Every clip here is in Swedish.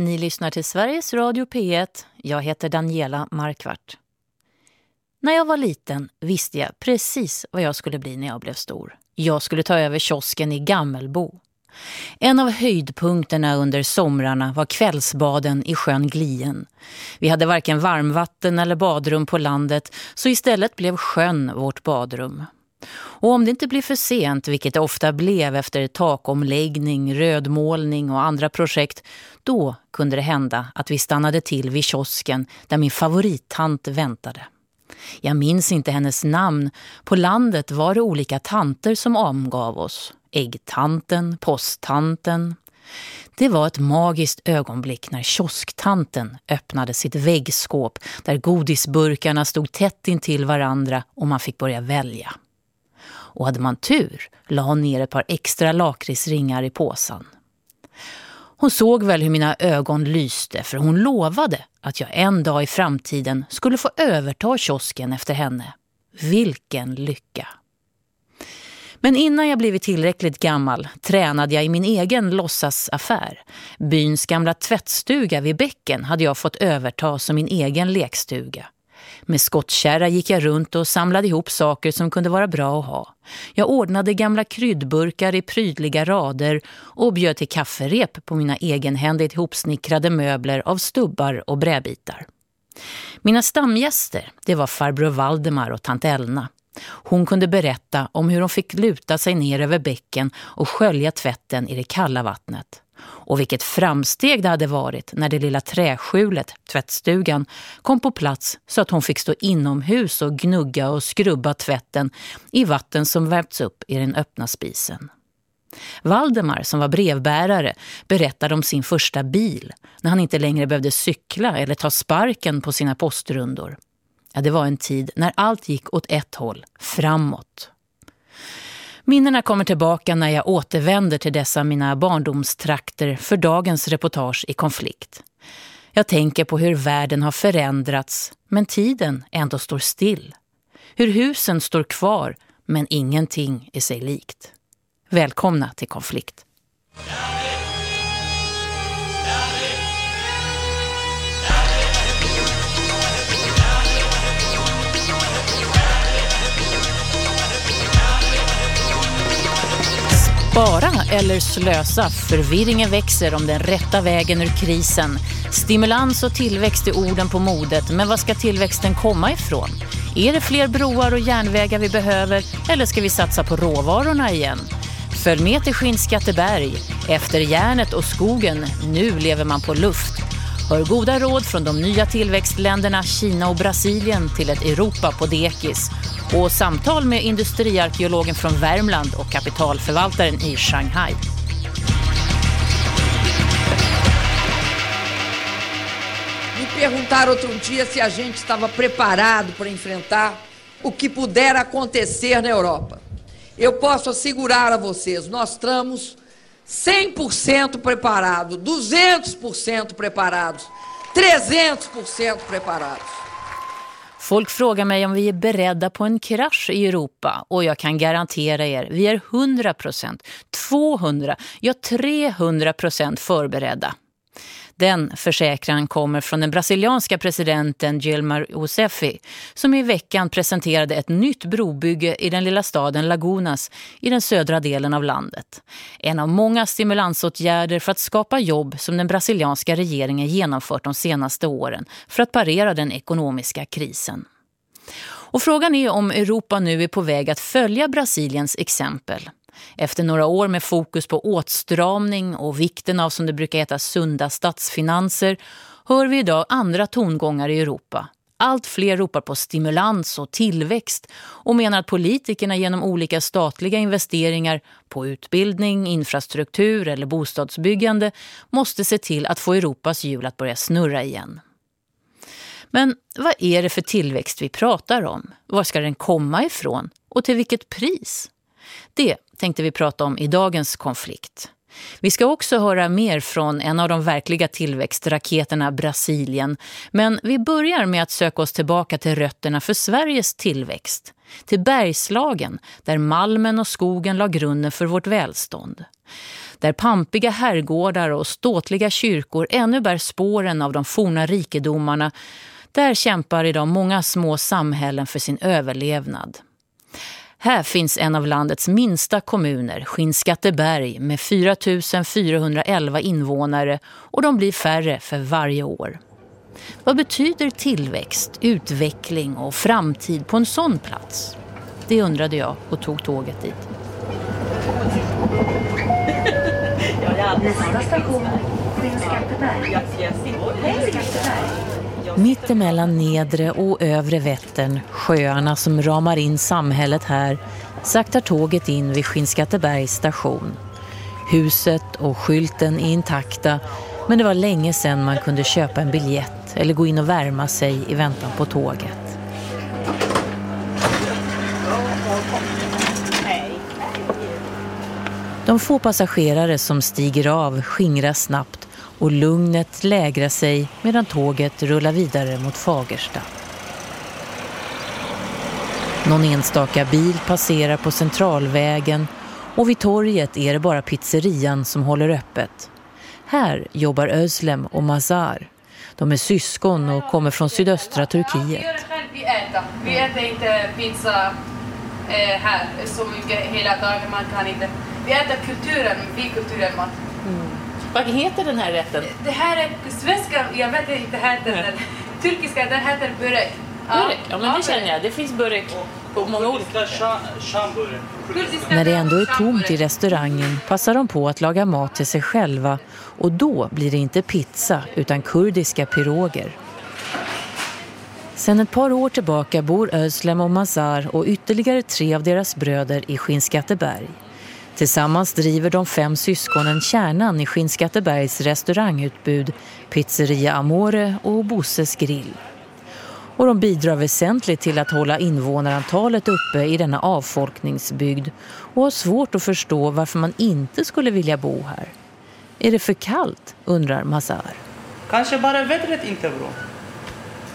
Ni lyssnar till Sveriges Radio P1. Jag heter Daniela Markvart. När jag var liten visste jag precis vad jag skulle bli när jag blev stor. Jag skulle ta över kiosken i Gammelbo. En av höjdpunkterna under somrarna var kvällsbaden i sjön Glien. Vi hade varken varmvatten eller badrum på landet så istället blev sjön vårt badrum. Och om det inte blir för sent, vilket det ofta blev efter takomläggning, rödmålning och andra projekt, då kunde det hända att vi stannade till vid kiosken där min favorittant väntade. Jag minns inte hennes namn. På landet var det olika tanter som omgav oss. Äggtanten, posttanten. Det var ett magiskt ögonblick när kiosktanten öppnade sitt väggskåp där godisburkarna stod tätt intill varandra och man fick börja välja. Och hade man tur la hon ner ett par extra lakritsringar i påsen. Hon såg väl hur mina ögon lyste för hon lovade att jag en dag i framtiden skulle få överta kiosken efter henne. Vilken lycka! Men innan jag blivit tillräckligt gammal tränade jag i min egen låtsasaffär. Byns gamla tvättstuga vid bäcken hade jag fått överta som min egen lekstuga. Med skottkärra gick jag runt och samlade ihop saker som kunde vara bra att ha. Jag ordnade gamla kryddburkar i prydliga rader och bjöd till kafferep på mina egenhändigt ihopsnickrade möbler av stubbar och bräbitar. Mina stamgäster, det var farbror Valdemar och tant Elna. Hon kunde berätta om hur hon fick luta sig ner över bäcken och skölja tvätten i det kalla vattnet. Och vilket framsteg det hade varit när det lilla träskjulet, tvättstugan, kom på plats så att hon fick stå inomhus och gnugga och skrubba tvätten i vatten som värpts upp i den öppna spisen. Valdemar, som var brevbärare, berättade om sin första bil när han inte längre behövde cykla eller ta sparken på sina postrundor. Ja, det var en tid när allt gick åt ett håll, framåt. Minnena kommer tillbaka när jag återvänder till dessa mina barndomstrakter för dagens reportage i konflikt. Jag tänker på hur världen har förändrats men tiden ändå står still. Hur husen står kvar men ingenting är sig likt. Välkomna till konflikt. Spara eller slösa. Förvirringen växer om den rätta vägen ur krisen. Stimulans och tillväxt är orden på modet. Men var ska tillväxten komma ifrån? Är det fler broar och järnvägar vi behöver eller ska vi satsa på råvarorna igen? Följ med till Skinnskatteberg. Efter järnet och skogen, nu lever man på luft. Hör goda råd från de nya tillväxtländerna Kina och Brasilien till ett Europa på dekis och samtal med industriarkeologen från Värmland och kapitalförvaltaren i Shanghai. Me perguntaram outro dia se a gente estava preparado para enfrentar o que puder acontecer na Europa. Eu posso assegurar a vocês, nós estamos 100% preparado, 200% preparados, 300% preparados. Folk frågar mig om vi är beredda på en krasch i Europa och jag kan garantera er, vi är 100%, 200, ja 300% förberedda. Den försäkran kommer från den brasilianska presidenten Gilmar Rousseff som i veckan presenterade ett nytt brobygge i den lilla staden Lagunas i den södra delen av landet. En av många stimulansåtgärder för att skapa jobb som den brasilianska regeringen genomfört de senaste åren för att parera den ekonomiska krisen. Och frågan är om Europa nu är på väg att följa Brasiliens exempel. Efter några år med fokus på åtstramning och vikten av som det brukar heta sunda statsfinanser hör vi idag andra tongångar i Europa. Allt fler ropar på stimulans och tillväxt och menar att politikerna genom olika statliga investeringar på utbildning, infrastruktur eller bostadsbyggande måste se till att få Europas hjul att börja snurra igen. Men vad är det för tillväxt vi pratar om? Var ska den komma ifrån? Och till vilket pris? Det tänkte vi prata om i dagens konflikt. Vi ska också höra mer från en av de verkliga tillväxtraketerna Brasilien. Men vi börjar med att söka oss tillbaka till rötterna för Sveriges tillväxt. Till Bergslagen, där malmen och skogen la grunden för vårt välstånd. Där pampiga herrgårdar och ståtliga kyrkor ännu bär spåren av de forna rikedomarna, där kämpar idag många små samhällen för sin överlevnad. Här finns en av landets minsta kommuner, Skinnskatteberg, med 4 411 invånare och de blir färre för varje år. Vad betyder tillväxt, utveckling och framtid på en sån plats? Det undrade jag och tog tåget dit. Nästa station, Skinnskatteberg. Mitt emellan nedre och övre Vättern, sjöarna som ramar in samhället här, saktar tåget in vid Skinnskattebergs station. Huset och skylten är intakta, men det var länge sedan man kunde köpa en biljett eller gå in och värma sig i väntan på tåget. De få passagerare som stiger av skingras snabbt och lugnet lägrar sig medan tåget rullar vidare mot Fagersta. Någon enstaka bil passerar på centralvägen och vid torget är det bara pizzerian som håller öppet. Här jobbar Özlem och Mazar. De är syskon och kommer från sydöstra Turkiet. Vi äter. Vi äter inte pizza eh, här så mycket hela dagen. Man kan inte. Vi äter kulturen, vi kulturen mat. Vad heter den här rätten? Det här är svenska, jag vet inte heter den. Turkiska, den heter börek. Börek, ja men det känner jag. Det finns börek på många olika... När det ändå är tomt i restaurangen passar de på att laga mat till sig själva och då blir det inte pizza utan kurdiska piroger. Sedan ett par år tillbaka bor Özlem och Mazar och ytterligare tre av deras bröder i Skinnskatteberg. Tillsammans driver de fem syskonen kärnan i Skinnskattebergs restaurangutbud Pizzeria Amore och Bosses grill. Och de bidrar väsentligt till att hålla invånarantalet uppe i denna avfolkningsbygd och har svårt att förstå varför man inte skulle vilja bo här. Är det för kallt, undrar Mazar. Kanske bara vädret inte är bra.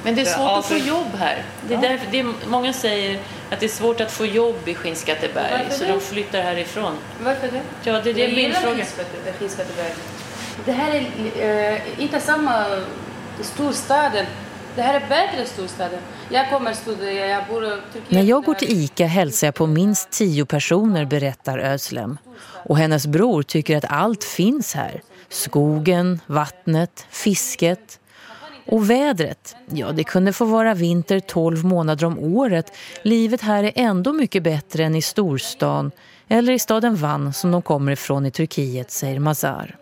Men det är svårt att få jobb här. Det är därför, det är, många säger att det är svårt att få jobb i Skinnskatteberg så de flyttar härifrån. Varför det? Ja, det är det min fråga. Skinnskatteberg. Det här är uh, inte samma storstaden. Det här är bättre storstaden. Jag kommer studera, jag bor i Turkiet. När jag går till Ica hälsar jag på minst tio personer, berättar Özlem. Och hennes bror tycker att allt finns här. Skogen, vattnet, fisket, och vädret, ja det kunde få vara vinter 12 månader om året. Livet här är ändå mycket bättre än i storstan eller i staden Van som de kommer ifrån i Turkiet, säger Mazar.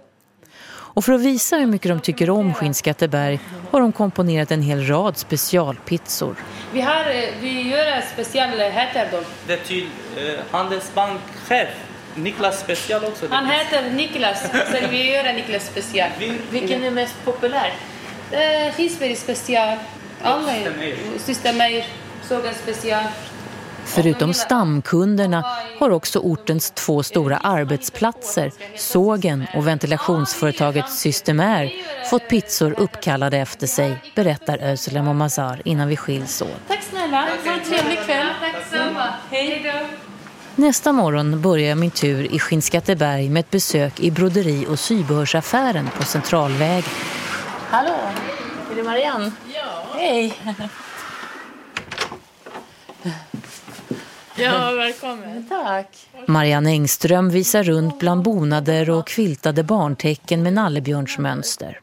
Och för att visa hur mycket de tycker om Skinnskatteberg har de komponerat en hel rad specialpizzor. Vi, har, eh, vi gör speciella heter då. Det är till eh, Handelsbankchef. Niklas special också. Han heter Niklas, så vi gör Niklas special. Vilken är mest populär? Det finns väldigt special. Alla Systemeir, Sågen special. Förutom stamkunderna har också ortens två stora arbetsplatser, sågen och ventilationsföretaget Systemair, fått pizzor uppkallade efter sig, berättar Özlem och Mazar innan vi skiljs åt. Tack snälla, ha en trevlig kväll. Tack samma. Hej. Nästa morgon börjar jag min tur i Skinnskatteberg med ett besök i broderi- och sybehörsaffären på Centralvägen. Hallå, är det Marianne? Ja. Hej. Ja, välkommen. Tack. Marianne Engström visar runt bland bonader och kviltade barntecken med nallebjörnsmönster.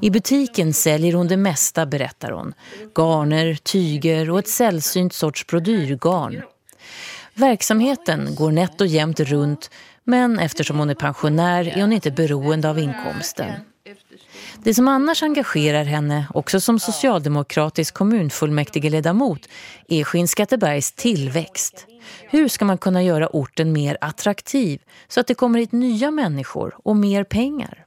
I butiken säljer hon det mesta, berättar hon. Garner, tyger och ett sällsynt sorts brodyrgarn. Verksamheten går nätt och jämnt runt men eftersom hon är pensionär är hon inte beroende av inkomsten. Det som annars engagerar henne, också som socialdemokratisk kommunfullmäktigeledamot, är Skinnskattebergs tillväxt. Hur ska man kunna göra orten mer attraktiv så att det kommer hit nya människor och mer pengar?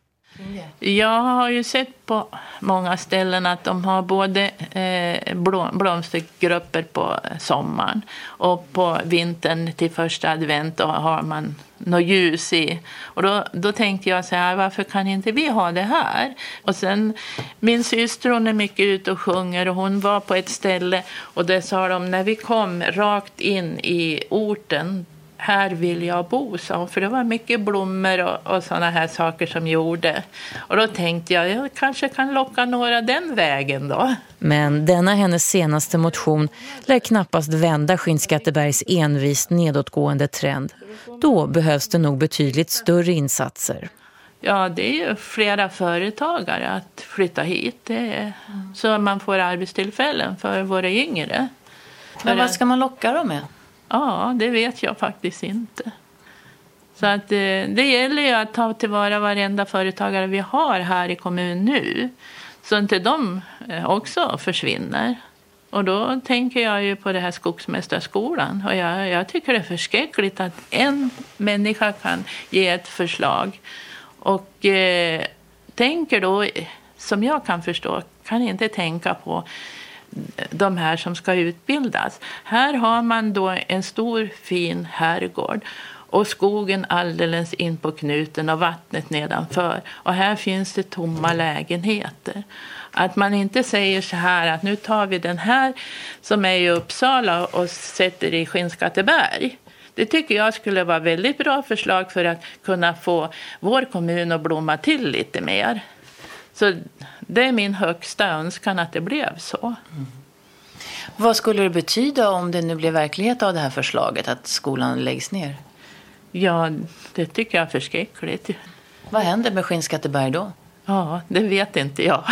Jag har ju sett på många ställen att de har både eh, blomstergrupper på sommaren och på vintern till första advent och har man något ljus i. Och då, då tänkte jag så här, varför kan inte vi ha det här? Och sen, min syster hon är mycket ute och sjunger och hon var på ett ställe och där sa de, när vi kom rakt in i orten här vill jag bo, sa hon. För det var mycket blommor och, och sådana här saker som gjorde. Och då tänkte jag, jag kanske kan locka några den vägen då. Men denna hennes senaste motion lär knappast vända Skinnskattebergs envist nedåtgående trend. Då behövs det nog betydligt större insatser. Ja, det är ju flera företagare att flytta hit. Det är, så man får arbetstillfällen för våra yngre. Men vad ska man locka dem med? Ja, det vet jag faktiskt inte. Så att eh, det, gäller ju att ta tillvara varenda företagare vi har här i kommunen nu. Så inte de eh, också försvinner. Och då tänker jag ju på det här Skogsmästarskolan. Och jag, jag tycker det är förskräckligt att en människa kan ge ett förslag. Och eh, tänker då, som jag kan förstå, kan inte tänka på de här som ska utbildas. Här har man då en stor fin herrgård och skogen alldeles in på knuten och vattnet nedanför. Och här finns det tomma lägenheter. Att man inte säger så här att nu tar vi den här som är i Uppsala och sätter i Skinnskatteberg. Det tycker jag skulle vara väldigt bra förslag för att kunna få vår kommun att blomma till lite mer. Så det är min högsta önskan att det blev så. Mm. Vad skulle det betyda om det nu blev verklighet av det här förslaget att skolan läggs ner? Ja, det tycker jag är förskräckligt. Vad händer med Skinnskatteberg då? Ja, det vet inte jag.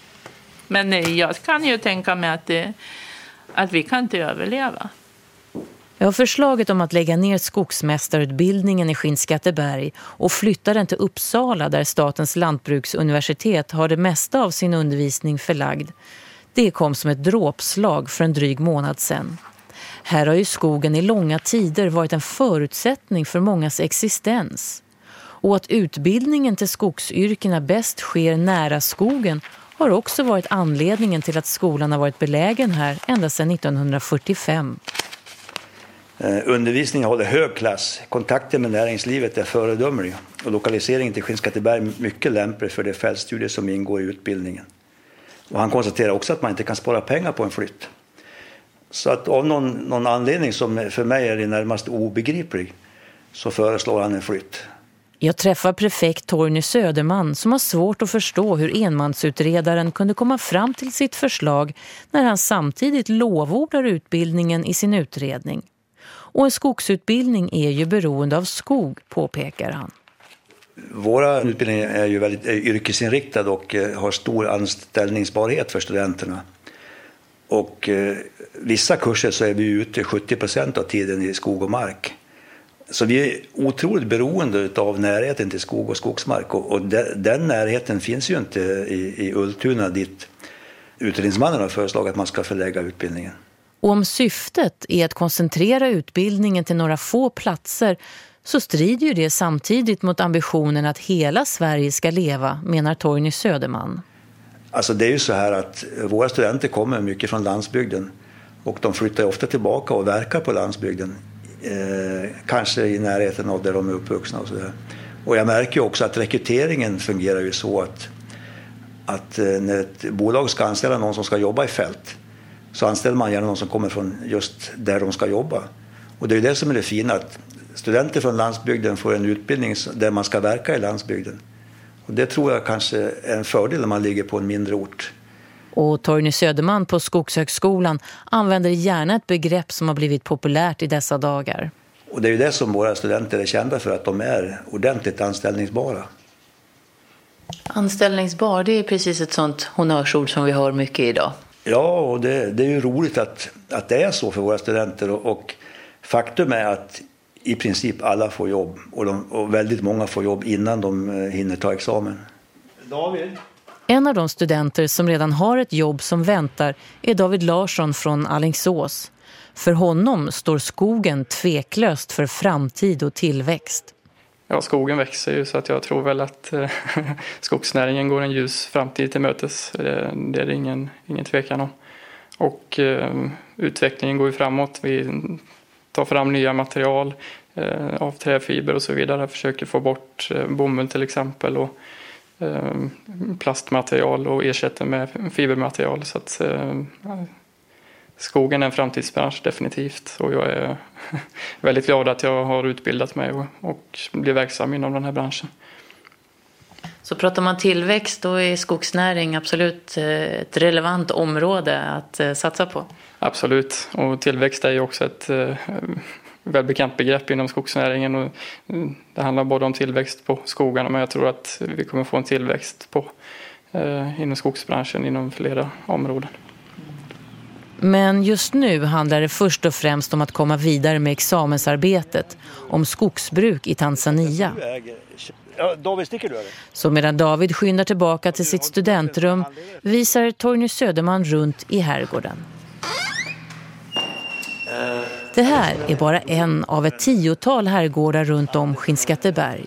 Men eh, jag kan ju tänka mig att, det, att vi kan inte överleva. Ja, förslaget om att lägga ner skogsmästarutbildningen i Skinnskatteberg och flytta den till Uppsala där Statens lantbruksuniversitet har det mesta av sin undervisning förlagd. Det kom som ett dråpslag för en dryg månad sedan. Här har ju skogen i långa tider varit en förutsättning för mångas existens. Och att utbildningen till skogsyrkena bäst sker nära skogen har också varit anledningen till att skolan har varit belägen här ända sedan 1945. Eh, Undervisningen håller hög klass, kontakten med näringslivet är föredömlig och lokaliseringen till Skinnskatteberg mycket lämplig för de fältstudier som ingår i utbildningen. Och han konstaterar också att man inte kan spara pengar på en flytt. Så att av någon, någon anledning som för mig är i närmast obegriplig så föreslår han en flytt. Jag träffar prefekt Torny Söderman som har svårt att förstå hur enmansutredaren kunde komma fram till sitt förslag när han samtidigt lovordar utbildningen i sin utredning. Och en skogsutbildning är ju beroende av skog, påpekar han. Våra utbildningar är ju väldigt yrkesinriktade och eh, har stor anställningsbarhet för studenterna. Och eh, vissa kurser så är vi ute 70 procent av tiden i skog och mark. Så vi är otroligt beroende av närheten till skog och skogsmark och, och de, den närheten finns ju inte i, i Ultuna dit utredningsmannen har föreslagit att man ska förlägga utbildningen. Och om syftet är att koncentrera utbildningen till några få platser så strider ju det samtidigt mot ambitionen att hela Sverige ska leva, menar Torgny Söderman. Alltså det är ju så här att våra studenter kommer mycket från landsbygden och de flyttar ofta tillbaka och verkar på landsbygden. Eh, kanske i närheten av där de är uppvuxna och sådär. Och jag märker ju också att rekryteringen fungerar ju så att, att eh, när ett bolag ska anställa någon som ska jobba i fält så anställer man gärna någon som kommer från just där de ska jobba. Och det är ju det som är det fina, att studenter från landsbygden får en utbildning där man ska verka i landsbygden. Och det tror jag kanske är en fördel när man ligger på en mindre ort. Och Torgny Söderman på Skogshögskolan använder gärna ett begrepp som har blivit populärt i dessa dagar. Och det är ju det som våra studenter är kända för, att de är ordentligt anställningsbara. Anställningsbar, det är precis ett sånt honnörsord som vi hör mycket idag. Ja, och det, det är ju roligt att, att det är så för våra studenter. Och, och faktum är att i princip alla får jobb och, de, och väldigt många får jobb innan de eh, hinner ta examen. David? En av de studenter som redan har ett jobb som väntar är David Larsson från Allingsås. För honom står skogen tveklöst för framtid och tillväxt. Ja, skogen växer ju så att jag tror väl att eh, skogsnäringen går en ljus framtid till mötes. Det, det är det ingen, ingen tvekan om. Och eh, utvecklingen går ju framåt. Vi tar fram nya material eh, av träfiber och så vidare. Försöker få bort eh, bomull till exempel och eh, plastmaterial och ersätter med fibermaterial. Så att eh, skogen är en framtidsbransch definitivt och jag är väldigt glad att jag har utbildat mig och, och blir verksam inom den här branschen. Så pratar man tillväxt då är skogsnäring absolut eh, ett relevant område att eh, satsa på? Absolut, och tillväxt är ju också ett eh, välbekant begrepp inom skogsnäringen. Och det handlar både om tillväxt på skogarna men jag tror att vi kommer få en tillväxt på, inom skogsbranschen inom flera områden. Men just nu handlar det först och främst om att komma vidare med examensarbetet om skogsbruk i Tanzania. Så medan David skyndar tillbaka till sitt studentrum visar Torgny Söderman runt i herrgården. Det här är bara en av ett tiotal herrgårdar runt om Skinnskatteberg.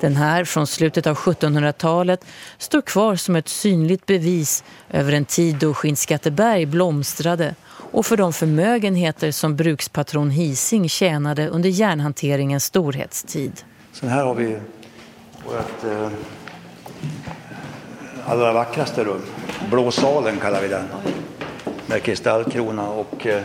Den här från slutet av 1700-talet står kvar som ett synligt bevis över en tid då Skinnskatteberg blomstrade och för de förmögenheter som brukspatron Hising tjänade under järnhanteringens storhetstid. Sen här har vi vårt eh, allra vackraste rum. Blåsalen kallar vi den. Med kristallkrona och eh,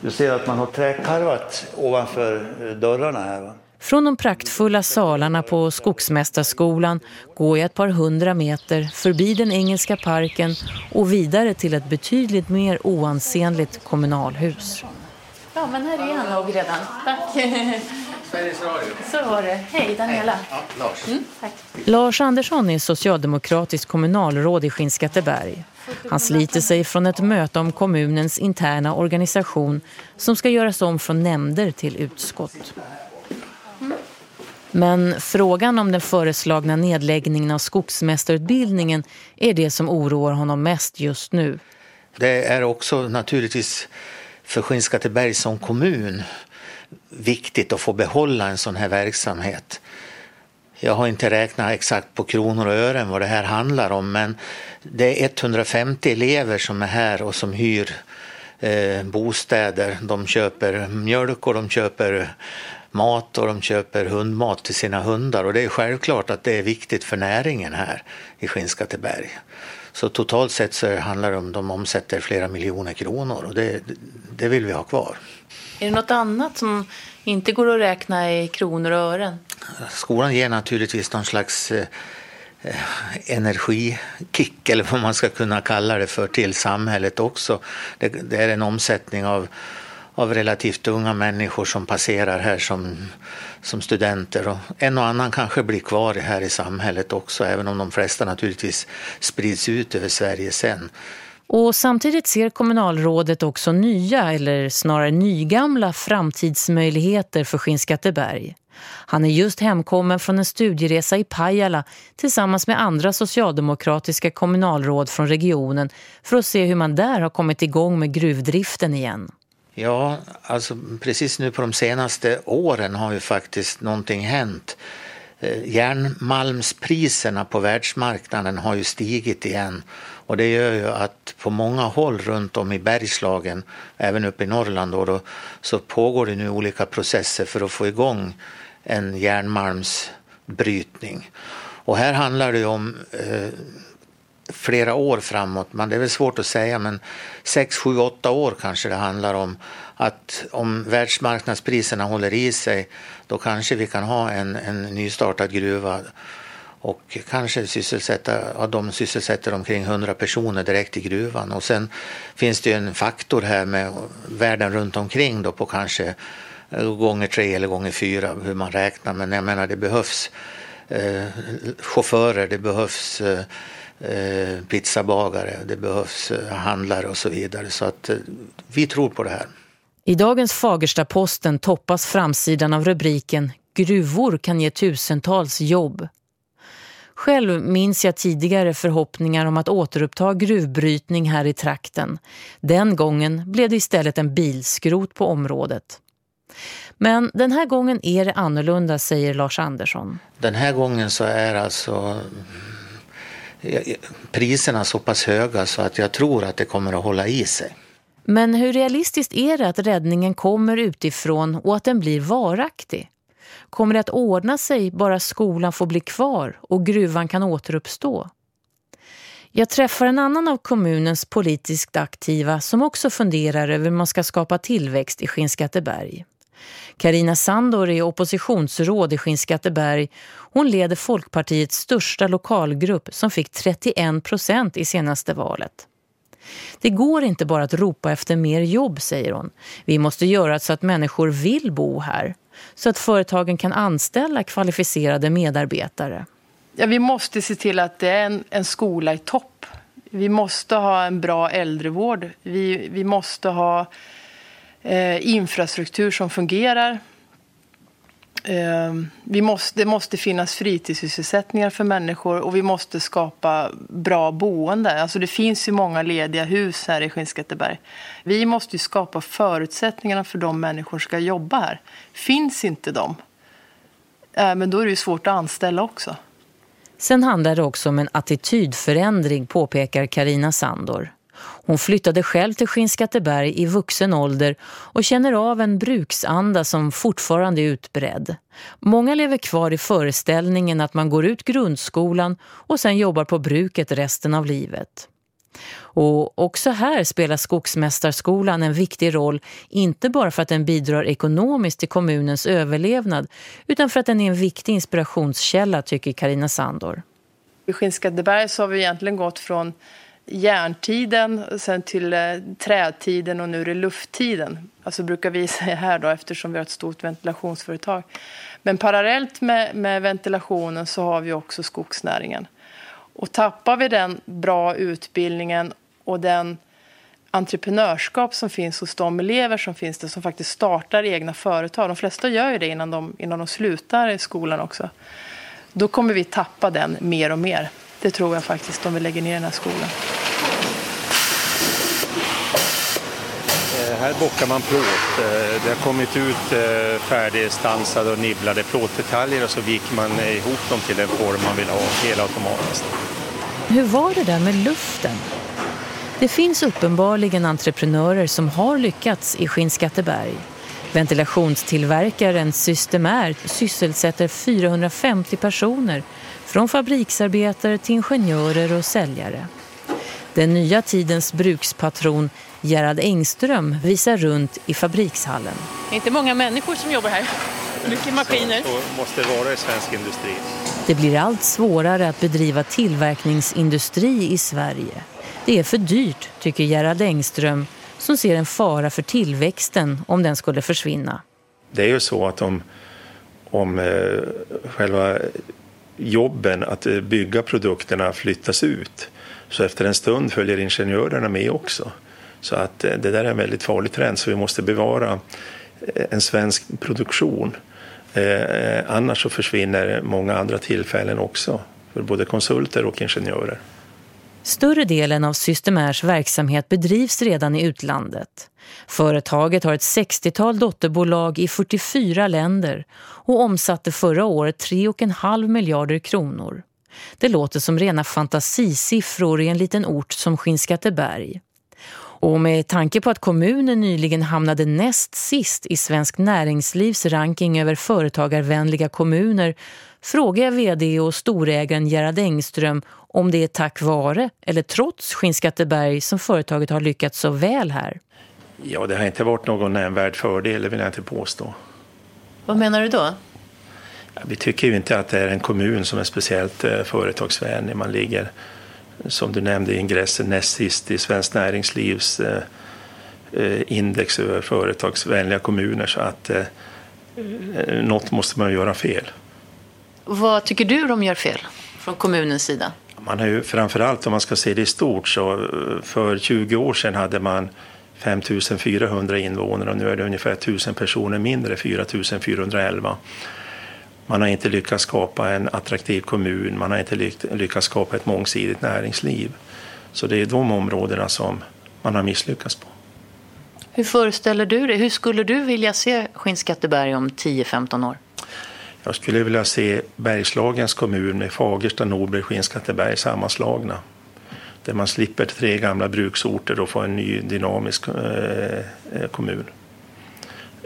du ser att man har träkarvat ovanför eh, dörrarna här va? Från de praktfulla salarna på Skogsmästarskolan går jag ett par hundra meter förbi den engelska parken och vidare till ett betydligt mer oansenligt kommunalhus. Ja, men här är han nog redan. Tack. Sveriges Radio. Så var det. Hej, Daniela. Ja, Lars. Mm, tack. Lars Andersson är socialdemokratisk kommunalråd i Skinnskatteberg. Han sliter sig från ett möte om kommunens interna organisation som ska göras om från nämnder till utskott. Men frågan om den föreslagna nedläggningen av skogsmästarutbildningen är det som oroar honom mest just nu. Det är också naturligtvis för Skinnskatteberg som kommun viktigt att få behålla en sån här verksamhet. Jag har inte räknat exakt på kronor och ören vad det här handlar om men det är 150 elever som är här och som hyr eh, bostäder. De köper mjölk och de köper mat och de köper hundmat till sina hundar och det är självklart att det är viktigt för näringen här i Skinnskatteberg. Så totalt sett så handlar det om de omsätter flera miljoner kronor och det, det vill vi ha kvar. Är det något annat som inte går att räkna i kronor och ören? Skolan ger naturligtvis någon slags eh, energikick eller vad man ska kunna kalla det för till samhället också. Det, det är en omsättning av av relativt unga människor som passerar här som, som studenter. Och en och annan kanske blir kvar här i samhället också, även om de flesta naturligtvis sprids ut över Sverige sen. Och samtidigt ser kommunalrådet också nya, eller snarare nygamla, framtidsmöjligheter för Skinnskatteberg. Han är just hemkommen från en studieresa i Pajala tillsammans med andra socialdemokratiska kommunalråd från regionen för att se hur man där har kommit igång med gruvdriften igen. Ja, alltså precis nu på de senaste åren har ju faktiskt någonting hänt. Eh, järnmalmspriserna på världsmarknaden har ju stigit igen och det gör ju att på många håll runt om i Bergslagen, även uppe i Norrland då, då så pågår det nu olika processer för att få igång en järnmalmsbrytning. Och här handlar det om eh, flera år framåt. Men det är väl svårt att säga, men 6, 7, 8 år kanske det handlar om. Att om världsmarknadspriserna håller i sig, då kanske vi kan ha en, en nystartad gruva och kanske sysselsätta, ja, de sysselsätter omkring 100 personer direkt i gruvan. Och sen finns det ju en faktor här med världen runt omkring då på kanske eh, gånger tre eller gånger fyra hur man räknar. Men jag menar det behövs eh, chaufförer, det behövs eh, Eh, pizzabagare, det behövs eh, handlare och så vidare. Så att eh, vi tror på det här. I dagens Fagersta-posten toppas framsidan av rubriken Gruvor kan ge tusentals jobb. Själv minns jag tidigare förhoppningar om att återuppta gruvbrytning här i trakten. Den gången blev det istället en bilskrot på området. Men den här gången är det annorlunda, säger Lars Andersson. Den här gången så är alltså priserna så pass höga så att jag tror att det kommer att hålla i sig. Men hur realistiskt är det att räddningen kommer utifrån och att den blir varaktig? Kommer det att ordna sig bara skolan får bli kvar och gruvan kan återuppstå? Jag träffar en annan av kommunens politiskt aktiva som också funderar över hur man ska skapa tillväxt i Skinnskatteberg. Karina Sandor är oppositionsråd i Skinnskatteberg. Hon leder Folkpartiets största lokalgrupp som fick 31 procent i senaste valet. Det går inte bara att ropa efter mer jobb, säger hon. Vi måste göra så att människor vill bo här. Så att företagen kan anställa kvalificerade medarbetare. Ja, vi måste se till att det är en, en skola i topp. Vi måste ha en bra äldrevård. Vi, vi måste ha Eh, infrastruktur som fungerar. Eh, vi måste, det måste finnas fritidssysselsättningar för människor och vi måste skapa bra boende. Alltså det finns ju många lediga hus här i Skinnskatteberg. Vi måste skapa förutsättningarna för de människor som ska jobba här. Finns inte de, eh, men då är det svårt att anställa också. Sen handlar det också om en attitydförändring, påpekar Karina Sandor. Hon flyttade själv till Skinnskatteberg i vuxen ålder och känner av en bruksanda som fortfarande är utbredd. Många lever kvar i föreställningen att man går ut grundskolan och sen jobbar på bruket resten av livet. Och också här spelar Skogsmästarskolan en viktig roll, inte bara för att den bidrar ekonomiskt till kommunens överlevnad, utan för att den är en viktig inspirationskälla, tycker Karina Sandor. I Skinnskatteberg så har vi egentligen gått från järntiden, sen till eh, trädtiden och nu är det lufttiden. Alltså brukar vi säga här då eftersom vi har ett stort ventilationsföretag. Men parallellt med, med ventilationen så har vi också skogsnäringen. Och tappar vi den bra utbildningen och den entreprenörskap som finns hos de elever som finns där som faktiskt startar egna företag. De flesta gör ju det innan de, innan de slutar i skolan också. Då kommer vi tappa den mer och mer. Det tror jag faktiskt om vi lägger ner den här skolan. Här bockar man plåt. Eh, det har kommit ut eh, färdigstansade och nibblade plåtdetaljer och så viker man ihop dem till den form man vill ha helautomatiskt. Hur var det där med luften? Det finns uppenbarligen entreprenörer som har lyckats i Skinnskatteberg. Ventilationstillverkaren Systemär sysselsätter 450 personer från fabriksarbetare till ingenjörer och säljare. Den nya tidens brukspatron Gerard Engström visar runt i fabrikshallen. Det är inte många människor som jobbar här. Mycket maskiner. Så måste det vara i svensk industri. Det blir allt svårare att bedriva tillverkningsindustri i Sverige. Det är för dyrt, tycker Gerard Engström, som ser en fara för tillväxten om den skulle försvinna. Det är ju så att om, om eh, själva jobben att eh, bygga produkterna flyttas ut så efter en stund följer ingenjörerna med också. Så att eh, det där är en väldigt farlig trend så vi måste bevara eh, en svensk produktion. Eh, annars så försvinner många andra tillfällen också för både konsulter och ingenjörer. Större delen av Systemers verksamhet bedrivs redan i utlandet. Företaget har ett 60-tal dotterbolag i 44 länder och omsatte förra året 3,5 miljarder kronor. Det låter som rena fantasisiffror i en liten ort som Skinnskatteberg. Och med tanke på att kommunen nyligen hamnade näst sist i Svensk Näringslivs ranking över företagarvänliga kommuner frågar jag vd och storägaren Gerard Engström om det är tack vare eller trots Skinnskatteberg som företaget har lyckats så väl här. Ja, det har inte varit någon nämnvärd fördel, det vill jag inte påstå. Vad menar du då? Vi tycker ju inte att det är en kommun som är speciellt eh, företagsvänlig. Man ligger, som du nämnde i ingressen, näst sist i Svenskt Näringslivs eh, eh index över företagsvänliga kommuner. Så att något måste man göra fel. Vad tycker du de gör fel från kommunens sida? Man har ju framförallt om man ska se det i stort så för 20 år sedan hade man 5400 invånare och nu är det ungefär 1000 personer mindre, 4411. Man har inte lyckats skapa en attraktiv kommun, man har inte lyckats skapa ett mångsidigt näringsliv. Så det är de områdena som man har misslyckats på. Hur föreställer du dig? Hur skulle du vilja se Skinnskatteberg om 10-15 år? Jag skulle vilja se Bergslagens kommun med Fagersta, Norberg, Skinnskatteberg sammanslagna. Där man slipper tre gamla bruksorter och får en ny dynamisk eh, eh kommun.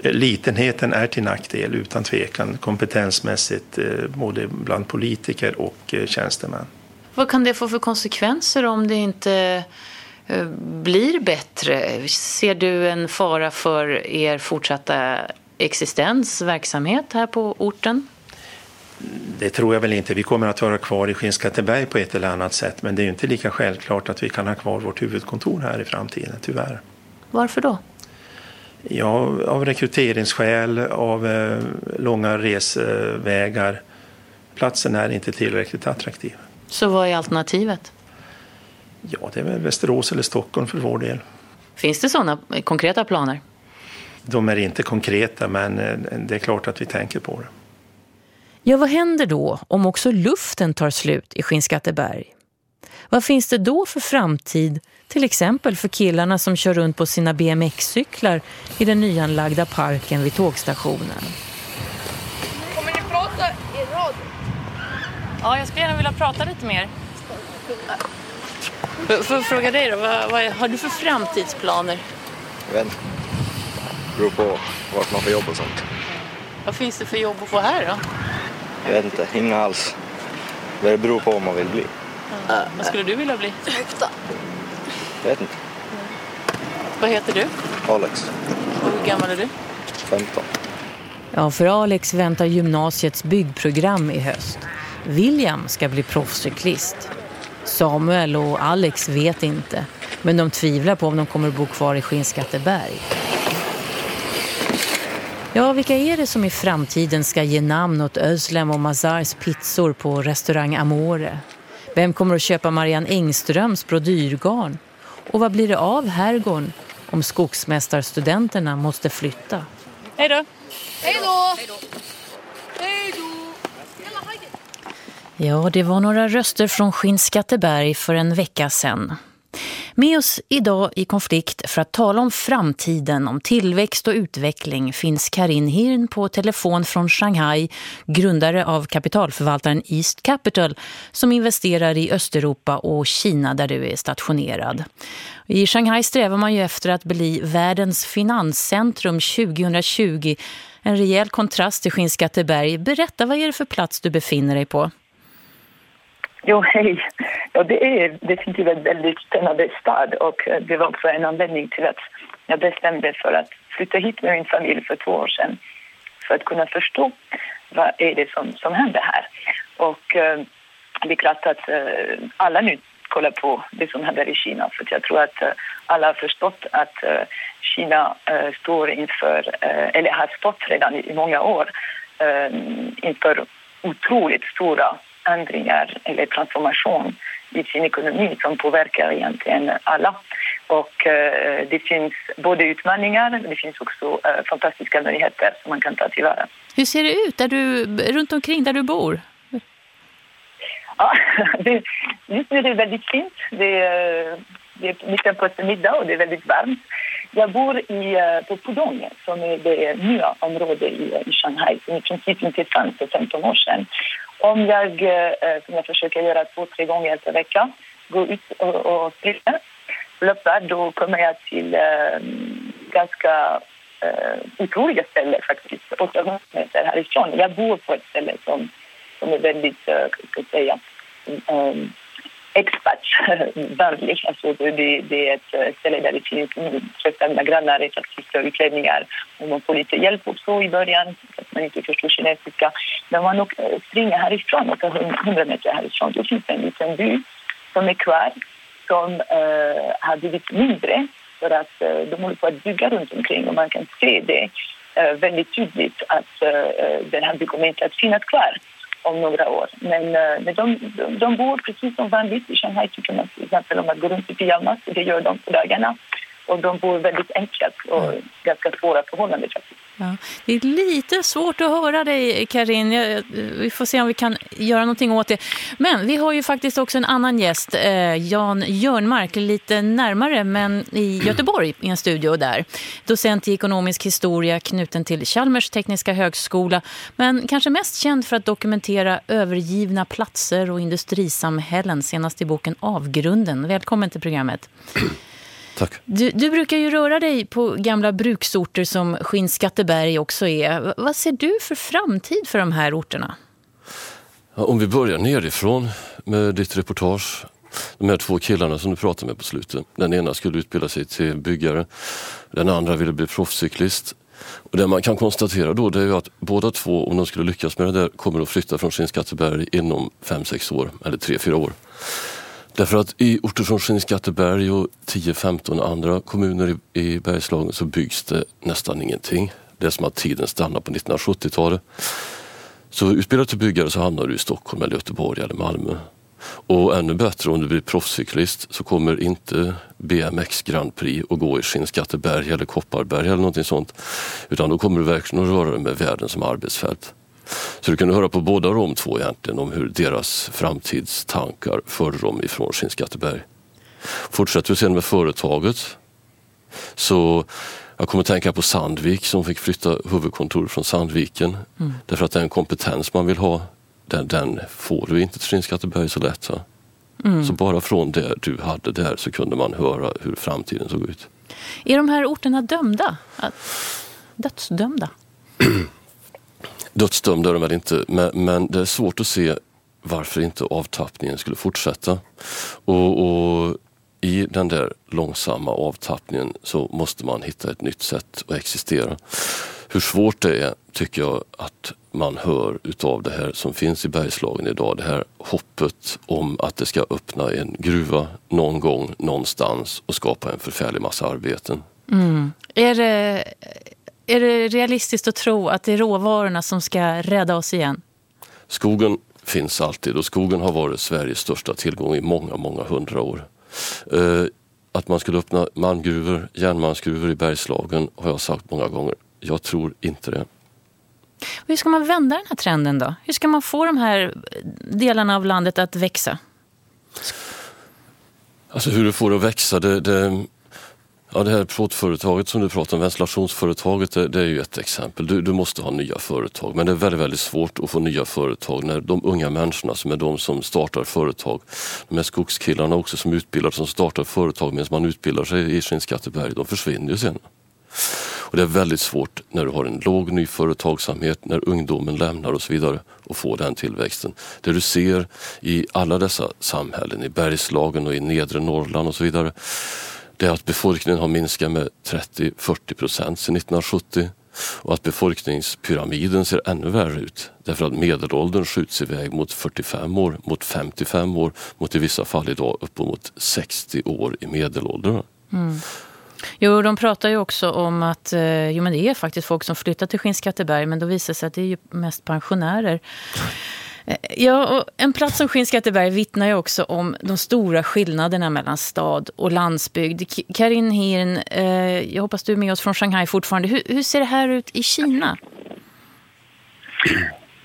Litenheten är till nackdel utan tvekan kompetensmässigt eh, både bland politiker och eh, tjänstemän. Vad kan det få för konsekvenser om det inte eh, blir bättre? Ser du en fara för er fortsatta existens, verksamhet här på orten? Det tror jag väl inte. Vi kommer att vara kvar i Skinnskatteberg på ett eller annat sätt. Men det är inte lika självklart att vi kan ha kvar vårt huvudkontor här i framtiden, tyvärr. Varför då? Ja, av rekryteringsskäl, av eh, långa resvägar. Platsen är inte tillräckligt attraktiv. Så vad är alternativet? Ja, det är väl Västerås eller Stockholm för vår del. Finns det sådana konkreta planer? De är inte konkreta, men eh, det är klart att vi tänker på det. Ja, vad händer då om också luften tar slut i Skinnskatteberg? Vad finns det då för framtid, till exempel för killarna som kör runt på sina BMX-cyklar i den nyanlagda parken vid tågstationen? Kommer ni prata i radio? Ja, jag skulle gärna vilja prata lite mer. Får jag fråga dig då, vad, vad har du för framtidsplaner? Jag vet inte. beror på vart man får jobb och sånt. Vad finns det för jobb att få här då? Jag vet inte, inga alls. Det beror på vad man vill bli. Ja. Vad skulle du vilja bli? Högsta. Jag vet inte. Vad heter du? Alex, Och hur gammal är du? 15. Ja, för Alex väntar gymnasiets byggprogram i höst. William ska bli proffscyklist. Samuel och Alex vet inte, men de tvivlar på om de kommer att bo kvar i Skinnskatteberg. Ja, vilka är det som i framtiden ska ge namn åt Özlem och Mazars pizzor på restaurang Amore? Vem kommer att köpa Marianne Engströms brodyrgarn? Och vad blir det av herrgården om skogsmästarstudenterna måste flytta? Hej då! Hej då! Hej då! Ja, det var några röster från Skinnskatteberg för en vecka sedan. Med oss idag i konflikt för att tala om framtiden, om tillväxt och utveckling finns Karin Hirn på telefon från Shanghai, grundare av kapitalförvaltaren East Capital som investerar i Östeuropa och Kina där du är stationerad. I Shanghai strävar man ju efter att bli världens finanscentrum 2020. En rejäl kontrast till Skinnskatteberg. Berätta, vad är det för plats du befinner dig på? Jo, hej. Ja, det är definitivt en väldigt spännande stad och eh, det var också en anledning till att jag bestämde för att flytta hit med min familj för två år sedan för att kunna förstå vad är det som, som händer här. Och eh, det är klart att eh, alla nu kollar på det som händer i Kina för jag tror att eh, alla har förstått att eh, Kina eh, står inför, eh, eller har stått redan i, i många år eh, inför otroligt stora ändringar eller transformation i sin ekonomi som påverkar egentligen alla. Och eh, det finns både utmaningar men det finns också eh, fantastiska möjligheter som man kan ta tillvara. Hur ser det ut där du, runt omkring där du bor? Ja, det, just nu är det väldigt fint. Det, det är mitten på eftermiddagen och det är väldigt varmt. Jag bor i, eh, på Pudong som är det nya området i, eh, i Shanghai som i princip inte fanns för 15 år sedan. Om jag, eh, som jag försöker göra två, tre gånger per vecka, går ut och, och springer, löper, då kommer jag till äh, ganska äh, otroliga ställen faktiskt, 800 meter härifrån. Jag bor på ett ställe som, som är väldigt, äh, ska jag säga, expats, vanlig. Alltså det, det, är ett eh, ställe där det finns flesta grannar är faktiskt utlänningar och man får lite hjälp också i början så att man inte förstår kinesiska. Men man åker, eh, springer härifrån, 100 meter härifrån, då finns det en liten by som är kvar som eh, har blivit mindre för att eh, de håller på att bygga runt omkring. Och man kan se det eh, väldigt tydligt att eh, den här byn kommer inte att finnas kvar om några år. Men, eh, men de, de, de bor precis som vanligt. I Shanghai tycker man till exempel om att gå runt i pyjamas. Det gör de på dagarna. Och de bor väldigt enkelt och mm. ganska svåra förhållanden faktiskt. Ja. Det är lite svårt att höra dig Karin. Vi får se om vi kan göra någonting åt det. Men vi har ju faktiskt också en annan gäst, eh, Jan Jörnmark, lite närmare men i Göteborg i en studio där. Docent i ekonomisk historia knuten till Chalmers tekniska högskola men kanske mest känd för att dokumentera övergivna platser och industrisamhällen senast i boken Avgrunden. Välkommen till programmet. Tack. Du, du, brukar ju röra dig på gamla bruksorter som Skinnskatteberg också är. Vad ser du för framtid för de här orterna? om vi börjar nerifrån med ditt reportage. De här två killarna som du pratade med på slutet. Den ena skulle utbilda sig till byggare. Den andra ville bli proffscyklist. Och det man kan konstatera då det är att båda två, om de skulle lyckas med det där, kommer att flytta från Skinnskatteberg inom 5-6 år, eller 3-4 år. Därför att i orter som Skinnskatteberg och 10-15 andra kommuner i, i Bergslagen så byggs det nästan ingenting. Det är som att tiden stannar på 1970-talet. Så utbildar du till byggare så hamnar du i Stockholm, eller Göteborg eller Malmö. Och ännu bättre om du blir proffscyklist så kommer inte BMX Grand Prix att gå i Skinnskatteberg eller Kopparberg eller någonting sånt. Utan då kommer du verkligen att röra dig med världen som arbetsfält. Så du kunde höra på båda de två egentligen om hur deras framtidstankar förde dem ifrån Skinnskatteberg. Fortsätter vi sen med företaget så jag kommer att tänka på Sandvik som fick flytta huvudkontor från Sandviken. Mm. Därför att den kompetens man vill ha, den, den får du inte till Skinnskatteberg så lätt. Mm. Så bara från det du hade där så kunde man höra hur framtiden såg ut. Är de här orterna dömda? Dödsdömda? Dödsdömda är de väl inte, men, men, det är svårt att se varför inte avtappningen skulle fortsätta. Och, och i den där långsamma avtappningen så måste man hitta ett nytt sätt att existera. Hur svårt det är tycker jag att man hör utav det här som finns i Bergslagen idag. Det här hoppet om att det ska öppna en gruva någon gång någonstans och skapa en förfärlig massa arbeten. Mm. Är, det, är det realistiskt att tro att det är råvarorna som ska rädda oss igen? Skogen finns alltid och skogen har varit Sveriges största tillgång i många, många hundra år. Eh, att man skulle öppna malmgruvor, järnmalmsgruvor i Bergslagen har jag sagt många gånger. Jag tror inte det. Hur ska man vända den här trenden då? Hur ska man få de här delarna av landet att växa? Alltså hur du får det att växa, det, det, Ja, det här plåtföretaget som du pratar om, ventilationsföretaget, det, det är ju ett exempel. Du, du, måste ha nya företag, men det är väldigt, väldigt svårt att få nya företag när de unga människorna som är de som startar företag, de här skogskillarna också som utbildar som startar företag medan man utbildar sig i Skinnskatteberg, de försvinner ju sen. Och det är väldigt svårt när du har en låg nyföretagsamhet, när ungdomen lämnar och så vidare och få den tillväxten. Det du ser i alla dessa samhällen, i Bergslagen och i nedre Norrland och så vidare, det är att befolkningen har minskat med 30-40 procent sedan 1970 och att befolkningspyramiden ser ännu värre ut. Därför att medelåldern skjuts iväg mot 45 år, mot 55 år, mot i vissa fall idag uppemot 60 år i medelåldern. Mm. Jo, de pratar ju också om att eh, jo, men det är faktiskt folk som flyttar till Skinnskatteberg men då visar det sig att det är ju mest pensionärer. Eh, ja, och en plats som Skinnskatteberg vittnar ju också om de stora skillnaderna mellan stad och landsbygd. Karin Hirn, eh, jag hoppas du är med oss från Shanghai fortfarande. Hur, hur ser det här ut i Kina?